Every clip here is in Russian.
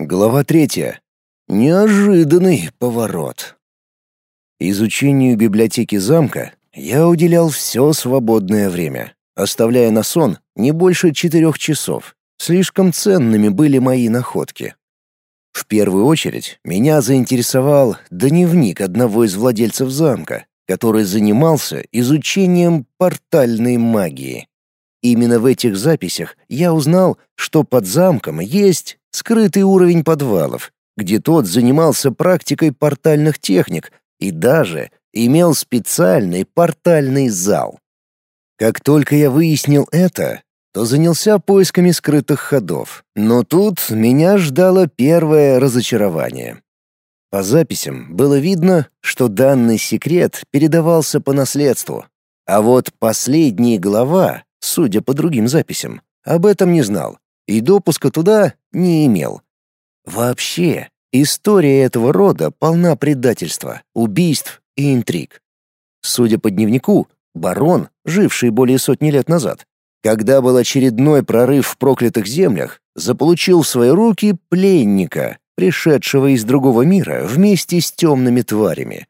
Глава третья. Неожиданный поворот. Изучению библиотеки замка я уделял все свободное время, оставляя на сон не больше четырех часов. Слишком ценными были мои находки. В первую очередь меня заинтересовал дневник одного из владельцев замка, который занимался изучением портальной магии. Именно в этих записях я узнал, что под замком есть скрытый уровень подвалов, где тот занимался практикой портальных техник и даже имел специальный портальный зал. Как только я выяснил это, то занялся поисками скрытых ходов. Но тут меня ждало первое разочарование. По записям было видно, что данный секрет передавался по наследству. А вот последняя глава, судя по другим записям, об этом не знал и допуска туда не имел. Вообще, история этого рода полна предательства, убийств и интриг. Судя по дневнику, барон, живший более сотни лет назад, когда был очередной прорыв в проклятых землях, заполучил в свои руки пленника, пришедшего из другого мира вместе с темными тварями.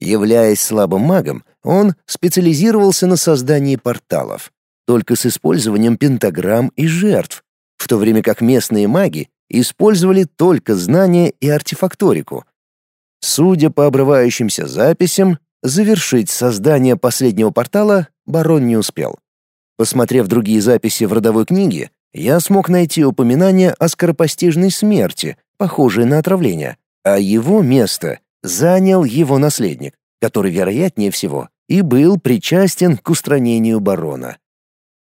Являясь слабым магом, он специализировался на создании порталов, только с использованием пентаграмм и жертв, в то время как местные маги использовали только знания и артефакторику. Судя по обрывающимся записям, завершить создание последнего портала барон не успел. Посмотрев другие записи в родовой книге, я смог найти упоминание о скоропостижной смерти, похожей на отравление, а его место занял его наследник, который, вероятнее всего, и был причастен к устранению барона.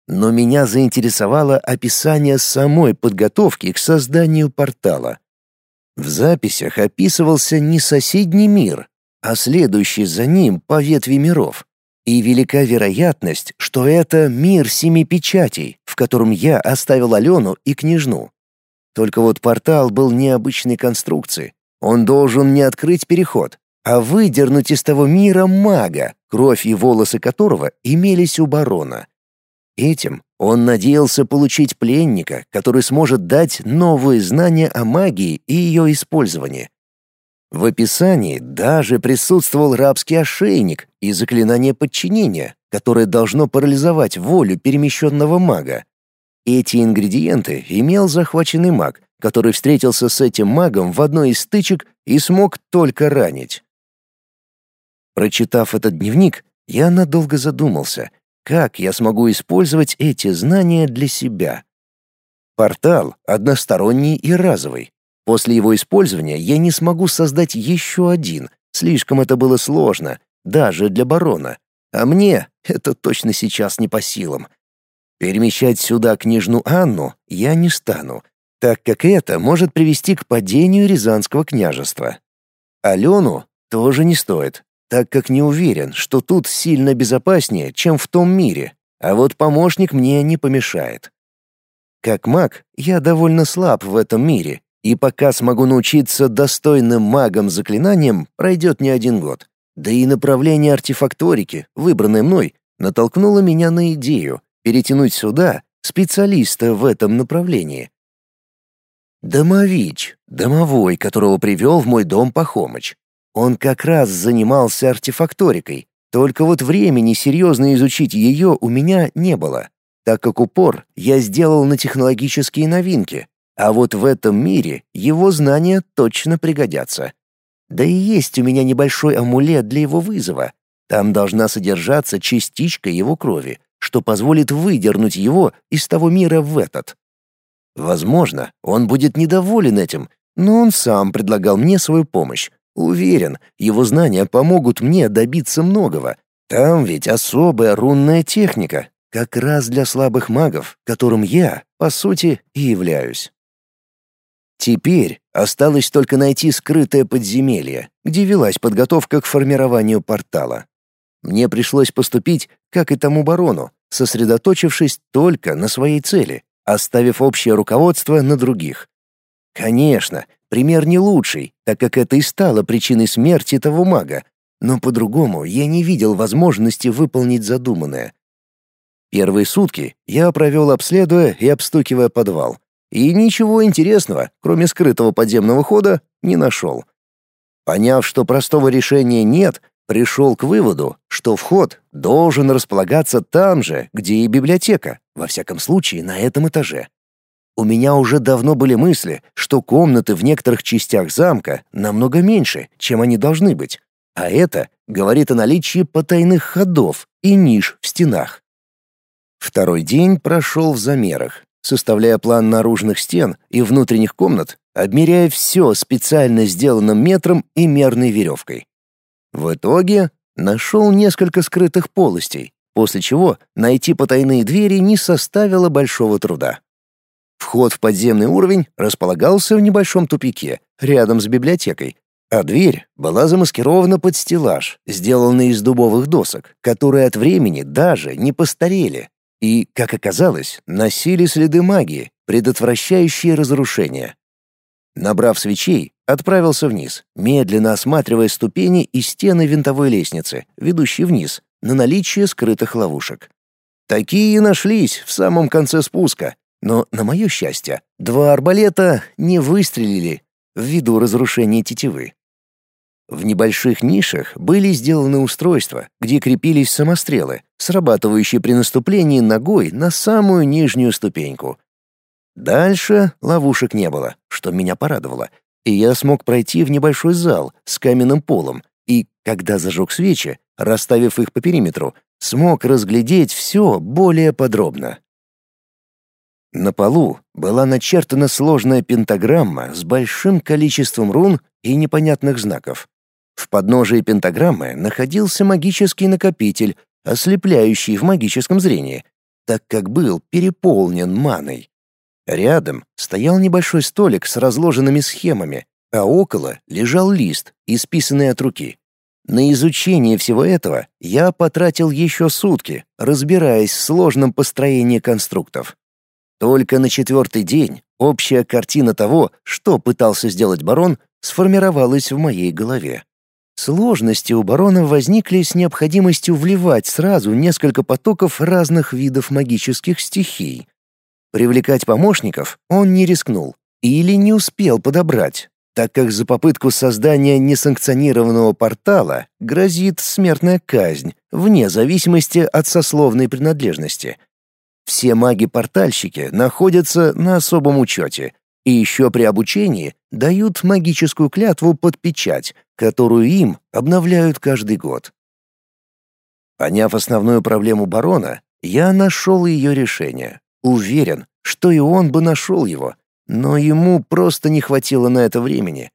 Но меня заинтересовало описание самой подготовки к созданию портала. В записях описывался не соседний мир, а следующий за ним по ветви миров. И велика вероятность, что это мир семи печатей, в котором я оставил Алену и княжну. Только вот портал был необычной конструкции. Он должен не открыть переход, а выдернуть из того мира мага, кровь и волосы которого имелись у барона. Этим он надеялся получить пленника, который сможет дать новые знания о магии и ее использовании. В описании даже присутствовал рабский ошейник и заклинание подчинения, которое должно парализовать волю перемещенного мага. Эти ингредиенты имел захваченный маг, который встретился с этим магом в одной из стычек и смог только ранить. Прочитав этот дневник, я надолго задумался — как я смогу использовать эти знания для себя? Портал односторонний и разовый. После его использования я не смогу создать еще один, слишком это было сложно, даже для барона. А мне это точно сейчас не по силам. Перемещать сюда княжну Анну я не стану, так как это может привести к падению Рязанского княжества. Алену тоже не стоит, так как не уверен, что тут сильно безопаснее, чем в том мире, а вот помощник мне не помешает. Как маг, я довольно слаб в этом мире, и пока смогу научиться достойным магам-заклинаниям, пройдет не один год. Да и направление артефакторики, выбранное мной, натолкнуло меня на идею перетянуть сюда специалиста в этом направлении. Домович, домовой, которого привел в мой дом Пахомыч. Он как раз занимался артефакторикой, только вот времени серьезно изучить ее у меня не было, так как упор я сделал на технологические новинки, а вот в этом мире его знания точно пригодятся. Да и есть у меня небольшой амулет для его вызова. Там должна содержаться частичка его крови, что позволит выдернуть его из того мира в этот. Возможно, он будет недоволен этим, но он сам предлагал мне свою помощь, Уверен, его знания помогут мне добиться многого. Там ведь особая рунная техника, как раз для слабых магов, которым я, по сути, и являюсь. Теперь осталось только найти скрытое подземелье, где велась подготовка к формированию портала. Мне пришлось поступить, как и тому барону, сосредоточившись только на своей цели, оставив общее руководство на других. Конечно, Пример не лучший, так как это и стало причиной смерти того мага, но по-другому я не видел возможности выполнить задуманное. Первые сутки я провел обследуя и обстукивая подвал, и ничего интересного, кроме скрытого подземного хода, не нашел. Поняв, что простого решения нет, пришел к выводу, что вход должен располагаться там же, где и библиотека, во всяком случае на этом этаже. У меня уже давно были мысли, что комнаты в некоторых частях замка намного меньше, чем они должны быть, а это говорит о наличии потайных ходов и ниш в стенах. Второй день прошел в замерах, составляя план наружных стен и внутренних комнат, обмеряя все специально сделанным метром и мерной веревкой. В итоге нашел несколько скрытых полостей, после чего найти потайные двери не составило большого труда. Вход в подземный уровень располагался в небольшом тупике, рядом с библиотекой, а дверь была замаскирована под стеллаж, сделанный из дубовых досок, которые от времени даже не постарели и, как оказалось, носили следы магии, предотвращающие разрушение. Набрав свечей, отправился вниз, медленно осматривая ступени и стены винтовой лестницы, ведущей вниз, на наличие скрытых ловушек. Такие нашлись в самом конце спуска, но, на мое счастье, два арбалета не выстрелили ввиду разрушения тетивы. В небольших нишах были сделаны устройства, где крепились самострелы, срабатывающие при наступлении ногой на самую нижнюю ступеньку. Дальше ловушек не было, что меня порадовало, и я смог пройти в небольшой зал с каменным полом и, когда зажег свечи, расставив их по периметру, смог разглядеть все более подробно. На полу была начертана сложная пентаграмма с большим количеством рун и непонятных знаков. В подножии пентаграммы находился магический накопитель, ослепляющий в магическом зрении, так как был переполнен маной. Рядом стоял небольшой столик с разложенными схемами, а около лежал лист, исписанный от руки. На изучение всего этого я потратил еще сутки, разбираясь в сложном построении конструктов. Только на четвертый день общая картина того, что пытался сделать барон, сформировалась в моей голове. Сложности у барона возникли с необходимостью вливать сразу несколько потоков разных видов магических стихий. Привлекать помощников он не рискнул или не успел подобрать, так как за попытку создания несанкционированного портала грозит смертная казнь, вне зависимости от сословной принадлежности. Все маги-портальщики находятся на особом учете, и еще при обучении дают магическую клятву под печать, которую им обновляют каждый год. Поняв основную проблему барона, я нашел ее решение. Уверен, что и он бы нашел его, но ему просто не хватило на это времени.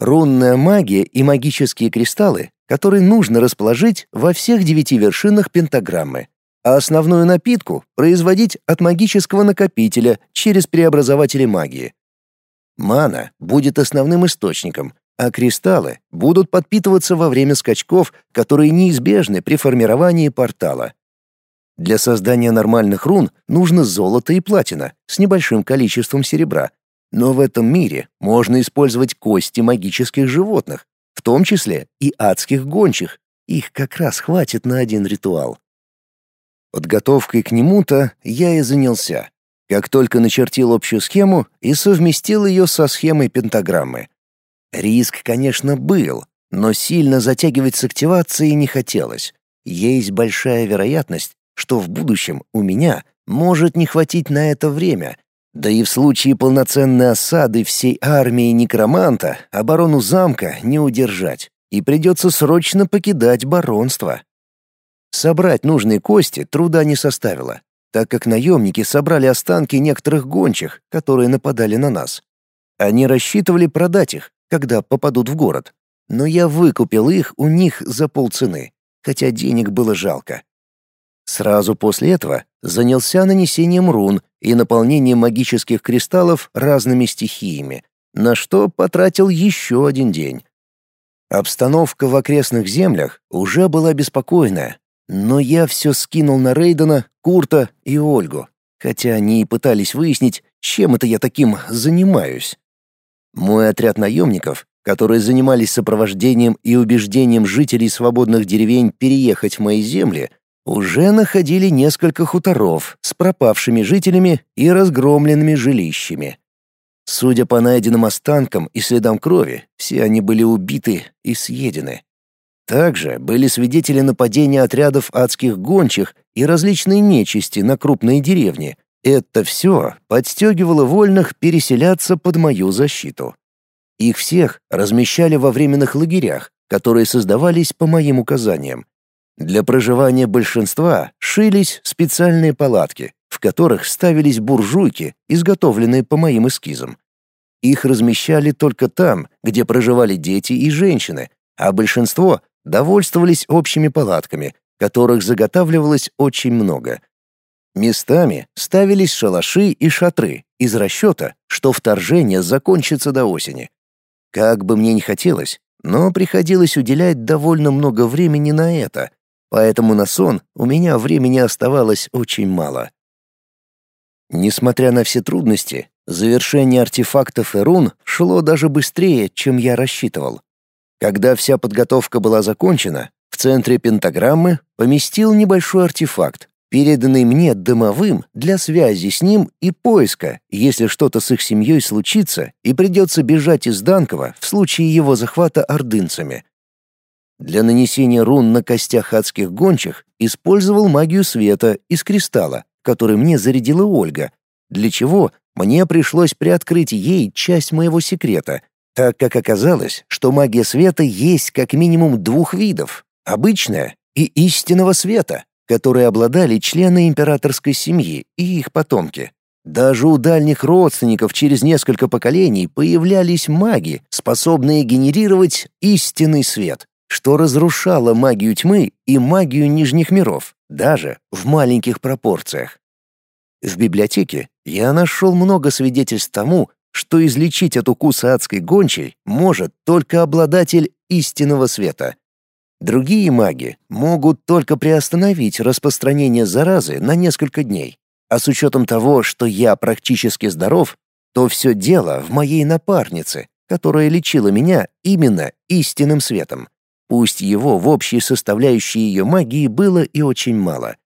Рунная магия и магические кристаллы, которые нужно расположить во всех девяти вершинах пентаграммы, а основную напитку производить от магического накопителя через преобразователи магии. Мана будет основным источником, а кристаллы будут подпитываться во время скачков, которые неизбежны при формировании портала. Для создания нормальных рун нужно золото и платина с небольшим количеством серебра. Но в этом мире можно использовать кости магических животных, в том числе и адских гончих. Их как раз хватит на один ритуал. Подготовкой к нему-то я и занялся. Как только начертил общую схему и совместил ее со схемой пентаграммы. Риск, конечно, был, но сильно затягивать с активацией не хотелось. Есть большая вероятность, что в будущем у меня может не хватить на это время, да и в случае полноценной осады всей армии некроманта оборону замка не удержать, и придется срочно покидать баронство. Собрать нужные кости труда не составило, так как наемники собрали останки некоторых гончих, которые нападали на нас. Они рассчитывали продать их, когда попадут в город, но я выкупил их у них за полцены, хотя денег было жалко. Сразу после этого занялся нанесением рун и наполнением магических кристаллов разными стихиями, на что потратил еще один день. Обстановка в окрестных землях уже была беспокойная, но я все скинул на Рейдена, Курта и Ольгу, хотя они и пытались выяснить, чем это я таким занимаюсь. Мой отряд наемников, которые занимались сопровождением и убеждением жителей свободных деревень переехать в мои земли, уже находили несколько хуторов с пропавшими жителями и разгромленными жилищами. Судя по найденным останкам и следам крови, все они были убиты и съедены. Также были свидетели нападения отрядов адских гончих и различной нечисти на крупные деревни. Это все подстегивало вольных переселяться под мою защиту. Их всех размещали во временных лагерях, которые создавались по моим указаниям. Для проживания большинства шились специальные палатки, в которых ставились буржуйки, изготовленные по моим эскизам. Их размещали только там, где проживали дети и женщины, а большинство довольствовались общими палатками, которых заготавливалось очень много. Местами ставились шалаши и шатры из расчета, что вторжение закончится до осени. Как бы мне ни хотелось, но приходилось уделять довольно много времени на это, поэтому на сон у меня времени оставалось очень мало. Несмотря на все трудности, завершение артефактов и рун шло даже быстрее, чем я рассчитывал. Когда вся подготовка была закончена, в центре пентаграммы поместил небольшой артефакт, переданный мне домовым для связи с ним и поиска, если что-то с их семьей случится и придется бежать из Данкова в случае его захвата ордынцами. Для нанесения рун на костях адских гончих использовал магию света из кристалла, который мне зарядила Ольга, для чего мне пришлось приоткрыть ей часть моего секрета, так как оказалось, что магия света есть как минимум двух видов — обычная и истинного света, которые обладали члены императорской семьи и их потомки. Даже у дальних родственников через несколько поколений появлялись маги, способные генерировать истинный свет, что разрушало магию тьмы и магию нижних миров даже в маленьких пропорциях. В библиотеке я нашел много свидетельств тому, что излечить от укуса адской гончей может только обладатель истинного света. Другие маги могут только приостановить распространение заразы на несколько дней. А с учетом того, что я практически здоров, то все дело в моей напарнице, которая лечила меня именно истинным светом. Пусть его в общей составляющей ее магии было и очень мало.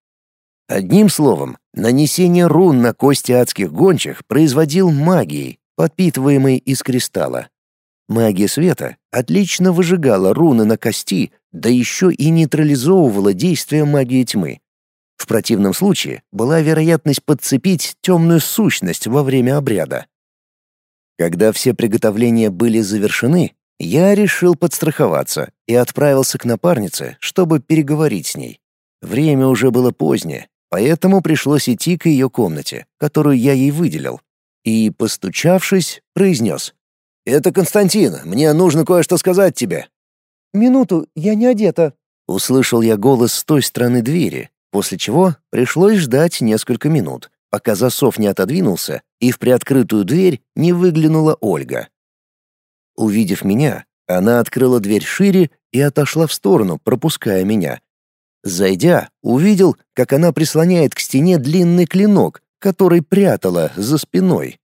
Одним словом, нанесение рун на кости адских гончих производил магией, подпитываемой из кристалла. Магия света отлично выжигала руны на кости, да еще и нейтрализовывала действие магии тьмы. В противном случае была вероятность подцепить темную сущность во время обряда. Когда все приготовления были завершены, я решил подстраховаться и отправился к напарнице, чтобы переговорить с ней. Время уже было позднее, поэтому пришлось идти к ее комнате, которую я ей выделил, и, постучавшись, произнес. «Это Константин, мне нужно кое-что сказать тебе». «Минуту, я не одета», — услышал я голос с той стороны двери, после чего пришлось ждать несколько минут, пока засов не отодвинулся и в приоткрытую дверь не выглянула Ольга. Увидев меня, она открыла дверь шире и отошла в сторону, пропуская меня. Зайдя, увидел, как она прислоняет к стене длинный клинок, который прятала за спиной.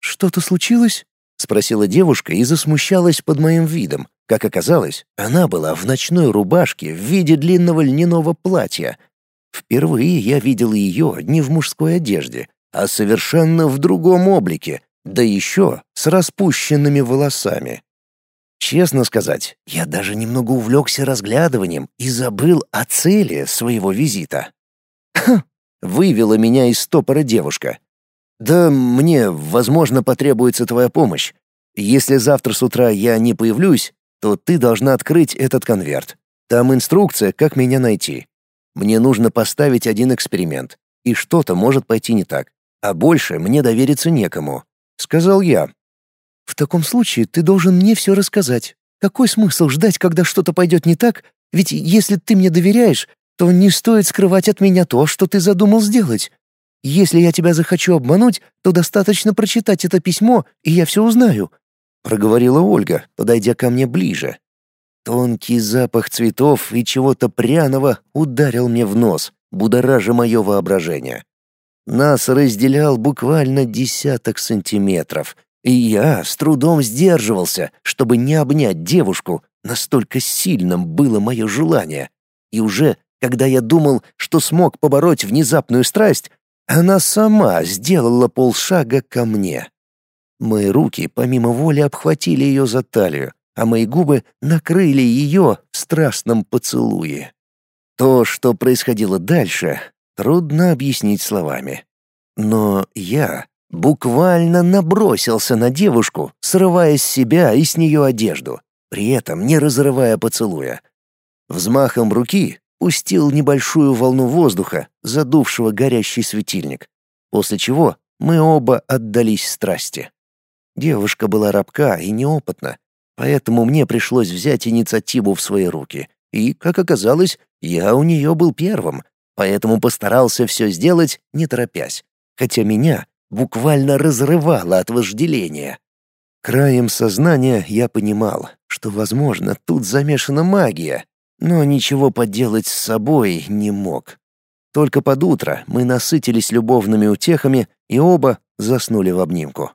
«Что-то случилось?» — спросила девушка и засмущалась под моим видом. Как оказалось, она была в ночной рубашке в виде длинного льняного платья. Впервые я видел ее не в мужской одежде, а совершенно в другом облике, да еще с распущенными волосами. Честно сказать, я даже немного увлекся разглядыванием и забыл о цели своего визита. «Хм!» — вывела меня из стопора девушка. «Да мне, возможно, потребуется твоя помощь. Если завтра с утра я не появлюсь, то ты должна открыть этот конверт. Там инструкция, как меня найти. Мне нужно поставить один эксперимент, и что-то может пойти не так, а больше мне довериться некому сказал я. В таком случае ты должен мне все рассказать. Какой смысл ждать, когда что-то пойдет не так? Ведь если ты мне доверяешь, то не стоит скрывать от меня то, что ты задумал сделать. Если я тебя захочу обмануть, то достаточно прочитать это письмо, и я все узнаю», — проговорила Ольга, подойдя ко мне ближе. Тонкий запах цветов и чего-то пряного ударил мне в нос, будоража мое воображение. Нас разделял буквально десяток сантиметров, и я с трудом сдерживался, чтобы не обнять девушку, настолько сильным было мое желание. И уже, когда я думал, что смог побороть внезапную страсть, она сама сделала полшага ко мне. Мои руки помимо воли обхватили ее за талию, а мои губы накрыли ее в страстном поцелуе. То, что происходило дальше, трудно объяснить словами. Но я буквально набросился на девушку, срывая с себя и с нее одежду, при этом не разрывая поцелуя. Взмахом руки пустил небольшую волну воздуха, задувшего горящий светильник, после чего мы оба отдались страсти. Девушка была рабка и неопытна, поэтому мне пришлось взять инициативу в свои руки. И, как оказалось, я у нее был первым, поэтому постарался все сделать, не торопясь, хотя меня буквально разрывало от вожделения. Краем сознания я понимал, что, возможно, тут замешана магия, но ничего поделать с собой не мог. Только под утро мы насытились любовными утехами и оба заснули в обнимку.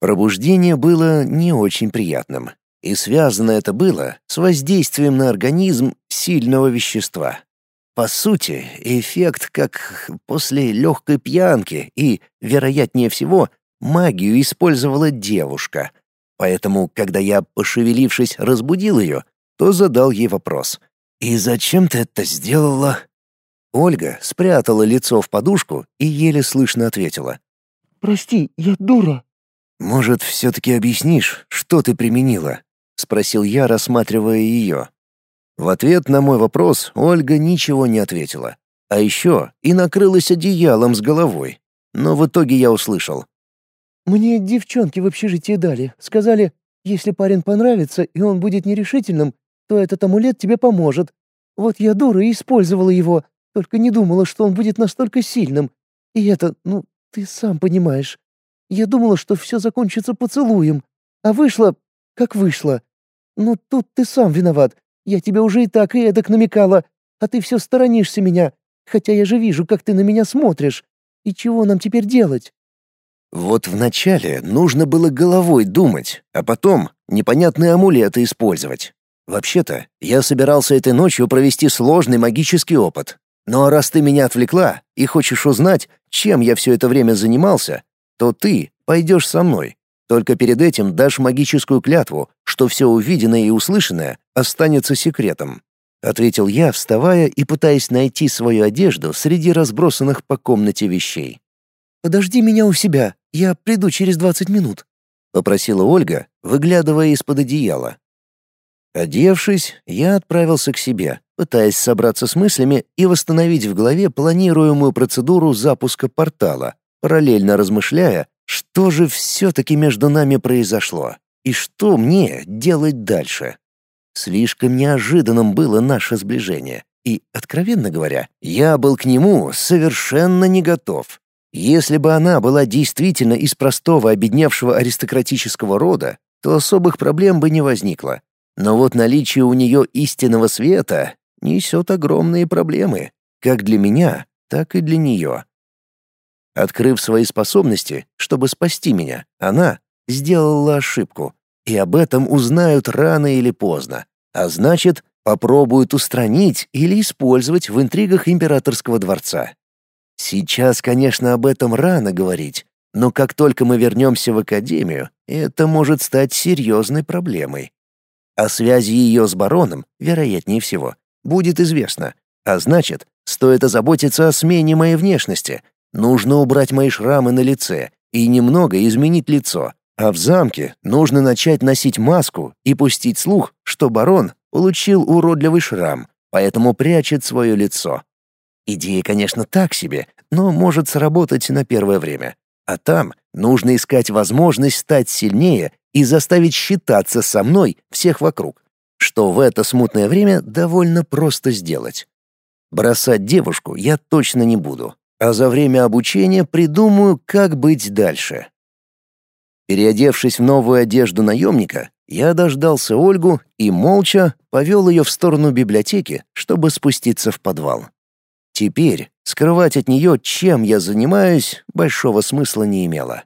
Пробуждение было не очень приятным, и связано это было с воздействием на организм сильного вещества. По сути, эффект как после легкой пьянки, и, вероятнее всего, магию использовала девушка. Поэтому, когда я, пошевелившись, разбудил ее, то задал ей вопрос. «И зачем ты это сделала?» Ольга спрятала лицо в подушку и еле слышно ответила. «Прости, я дура». «Может, все-таки объяснишь, что ты применила?» — спросил я, рассматривая ее. В ответ на мой вопрос Ольга ничего не ответила. А еще и накрылась одеялом с головой. Но в итоге я услышал. «Мне девчонки в общежитии дали. Сказали, если парень понравится и он будет нерешительным, то этот амулет тебе поможет. Вот я дура и использовала его, только не думала, что он будет настолько сильным. И это, ну, ты сам понимаешь. Я думала, что все закончится поцелуем, а вышло, как вышло. Ну, тут ты сам виноват. Я тебе уже и так и эдак намекала, а ты все сторонишься меня, хотя я же вижу, как ты на меня смотришь. И чего нам теперь делать?» Вот вначале нужно было головой думать, а потом непонятные амулеты использовать. Вообще-то, я собирался этой ночью провести сложный магический опыт. Но раз ты меня отвлекла и хочешь узнать, чем я все это время занимался, то ты пойдешь со мной. Только перед этим дашь магическую клятву, что все увиденное и услышанное останется секретом», — ответил я, вставая и пытаясь найти свою одежду среди разбросанных по комнате вещей. «Подожди меня у себя, я приду через двадцать минут», — попросила Ольга, выглядывая из-под одеяла. Одевшись, я отправился к себе, пытаясь собраться с мыслями и восстановить в голове планируемую процедуру запуска портала, параллельно размышляя, что же все-таки между нами произошло и что мне делать дальше. Слишком неожиданным было наше сближение, и, откровенно говоря, я был к нему совершенно не готов. Если бы она была действительно из простого обедневшего аристократического рода, то особых проблем бы не возникло. Но вот наличие у нее истинного света несет огромные проблемы, как для меня, так и для нее. Открыв свои способности, чтобы спасти меня, она сделала ошибку, и об этом узнают рано или поздно, а значит, попробуют устранить или использовать в интригах императорского дворца. Сейчас, конечно, об этом рано говорить, но как только мы вернемся в академию, это может стать серьезной проблемой. О связи ее с бароном, вероятнее всего, будет известно, а значит, стоит озаботиться о смене моей внешности. Нужно убрать мои шрамы на лице и немного изменить лицо, а в замке нужно начать носить маску и пустить слух, что барон получил уродливый шрам, поэтому прячет свое лицо. Идея, конечно, так себе, но может сработать на первое время. А там нужно искать возможность стать сильнее и заставить считаться со мной всех вокруг, что в это смутное время довольно просто сделать. Бросать девушку я точно не буду, а за время обучения придумаю, как быть дальше. Переодевшись в новую одежду наемника, я дождался Ольгу и молча повел ее в сторону библиотеки, чтобы спуститься в подвал. Теперь скрывать от нее, чем я занимаюсь, большого смысла не имело.